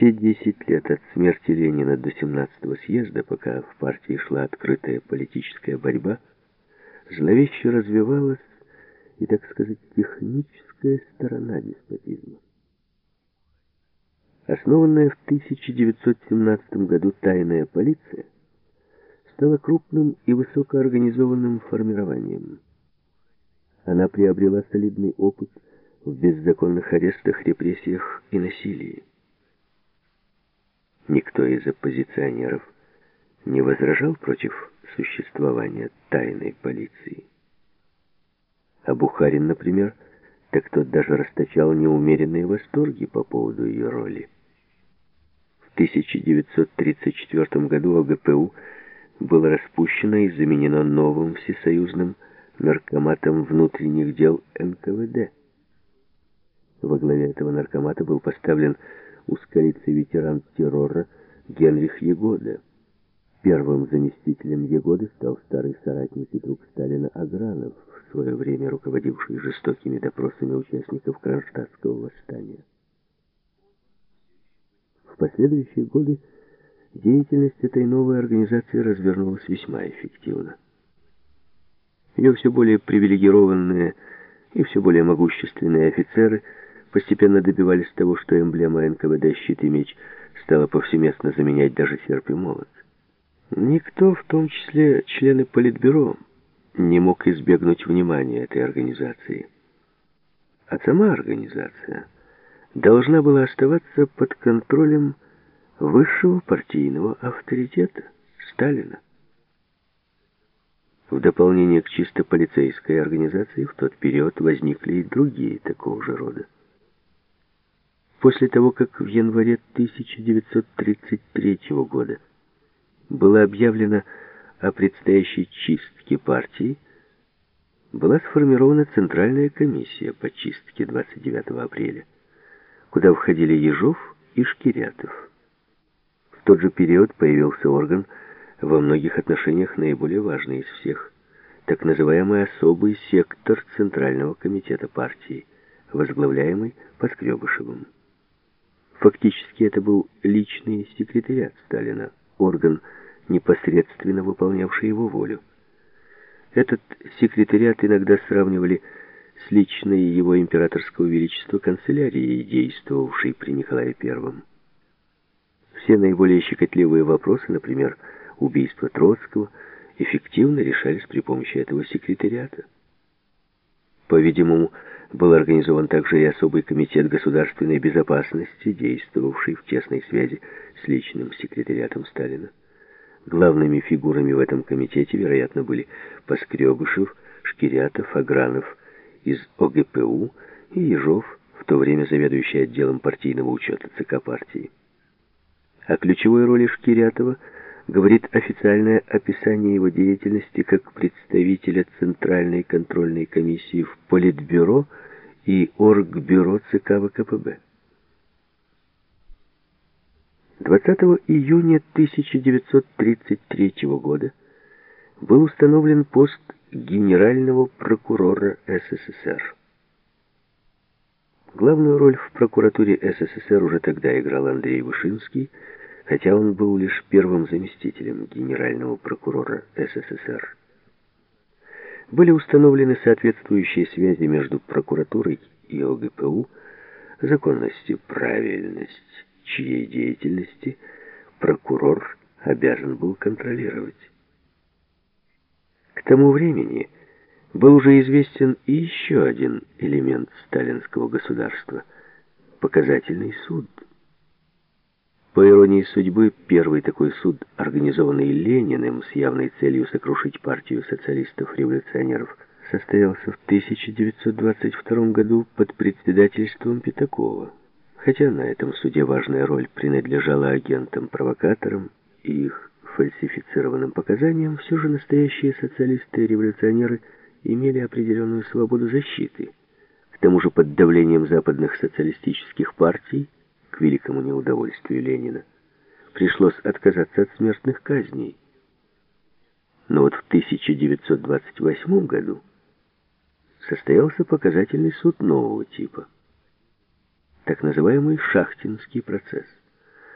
Все десять лет от смерти Ленина до 17-го съезда, пока в партии шла открытая политическая борьба, зловеще развивалась и, так сказать, техническая сторона деспотизма. Основанная в 1917 году тайная полиция стала крупным и высокоорганизованным формированием. Она приобрела солидный опыт в беззаконных арестах, репрессиях и насилии. Никто из оппозиционеров не возражал против существования тайной полиции. А Бухарин, например, так тот даже расточал неумеренные восторги по поводу ее роли. В 1934 году ОГПУ было распущено и заменено новым всесоюзным наркоматом внутренних дел НКВД. Во главе этого наркомата был поставлен ускориться ветеран террора Генрих Егода. Первым заместителем Егоды стал старый соратник и друг Сталина Агранов, в свое время руководивший жестокими допросами участников Кронштадтского восстания. В последующие годы деятельность этой новой организации развернулась весьма эффективно. Ее все более привилегированные и все более могущественные офицеры – постепенно добивались того, что эмблема НКВД «Щит и меч» стала повсеместно заменять даже серп и молот. Никто, в том числе члены Политбюро, не мог избегнуть внимания этой организации. А сама организация должна была оставаться под контролем высшего партийного авторитета Сталина. В дополнение к чисто полицейской организации в тот период возникли и другие такого же рода. После того, как в январе 1933 года было объявлено о предстоящей чистке партии, была сформирована Центральная комиссия по чистке 29 апреля, куда входили Ежов и Шкирятов. В тот же период появился орган, во многих отношениях наиболее важный из всех, так называемый особый сектор Центрального комитета партии, возглавляемый Поскребышевым. Фактически это был личный секретариат Сталина, орган, непосредственно выполнявший его волю. Этот секретариат иногда сравнивали с личной его императорского величества канцелярией, действовавшей при Николае I. Все наиболее щекотливые вопросы, например, убийство Троцкого, эффективно решались при помощи этого секретариата. По-видимому, был организован также и особый комитет государственной безопасности, действовавший в тесной связи с личным секретариатом Сталина. Главными фигурами в этом комитете, вероятно, были Поскребышев, Шкирятов, Агранов из ОГПУ и Ежов, в то время заведующий отделом партийного учета ЦК партии. О ключевой роли Шкирятова – говорит официальное описание его деятельности как представителя Центральной контрольной комиссии в Политбюро и Оргбюро ЦК ВКПБ. 20 июня 1933 года был установлен пост генерального прокурора СССР. Главную роль в прокуратуре СССР уже тогда играл Андрей Вышинский, хотя он был лишь первым заместителем генерального прокурора СССР. Были установлены соответствующие связи между прокуратурой и ОГПУ, законность и правильность чьей деятельности прокурор обязан был контролировать. К тому времени был уже известен и еще один элемент сталинского государства – показательный суд – по иронии судьбы, первый такой суд, организованный Лениным с явной целью сокрушить партию социалистов-революционеров, состоялся в 1922 году под председательством Пятакова. Хотя на этом суде важная роль принадлежала агентам-провокаторам и их фальсифицированным показаниям, все же настоящие социалисты и революционеры имели определенную свободу защиты. К тому же под давлением западных социалистических партий великому неудовольствию Ленина, пришлось отказаться от смертных казней. Но вот в 1928 году состоялся показательный суд нового типа, так называемый Шахтинский процесс.